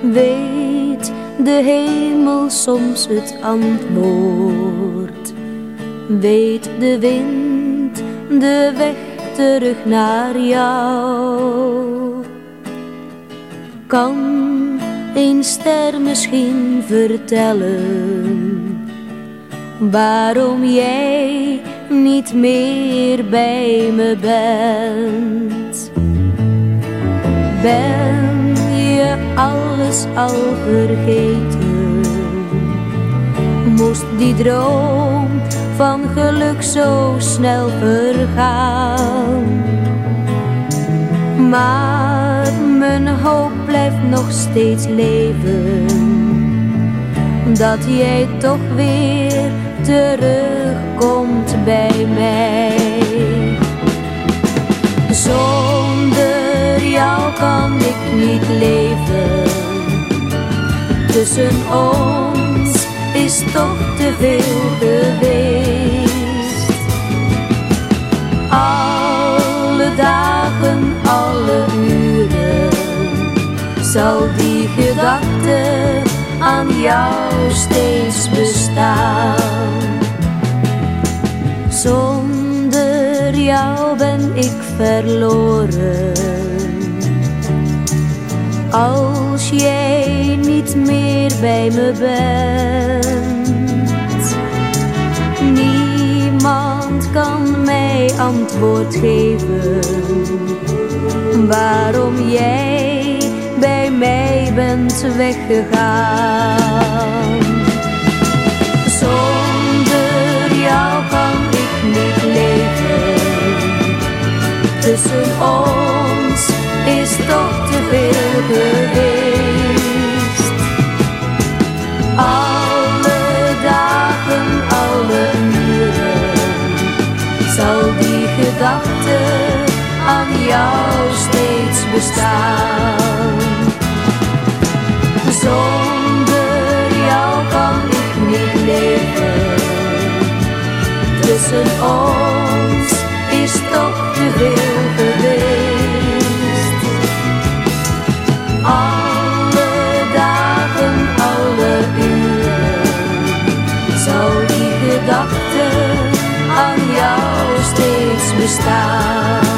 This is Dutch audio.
Weet de hemel soms het antwoord? Weet de wind de weg terug naar jou? Kan een ster misschien vertellen waarom jij niet meer bij me bent? Alles al vergeten? Moest die droom van geluk zo snel vergaan? Maar mijn hoop blijft nog steeds leven. Dat jij toch weer terugkomt ik niet leven. Tussen ons is toch te veel geweest. Alle dagen, alle uren zal die gedachte aan jou steeds bestaan. Zonder jou ben ik verloren. Als jij niet meer bij me bent, niemand kan mij antwoord geven waarom jij bij mij bent weggegaan. Zonder jou kan ik niet leven. Tussen ons toch te veel geweest. Alle dagen, alle uren zal die gedachte aan jou steeds bestaan. Zonder jou kan ik niet leven. Tussen ons die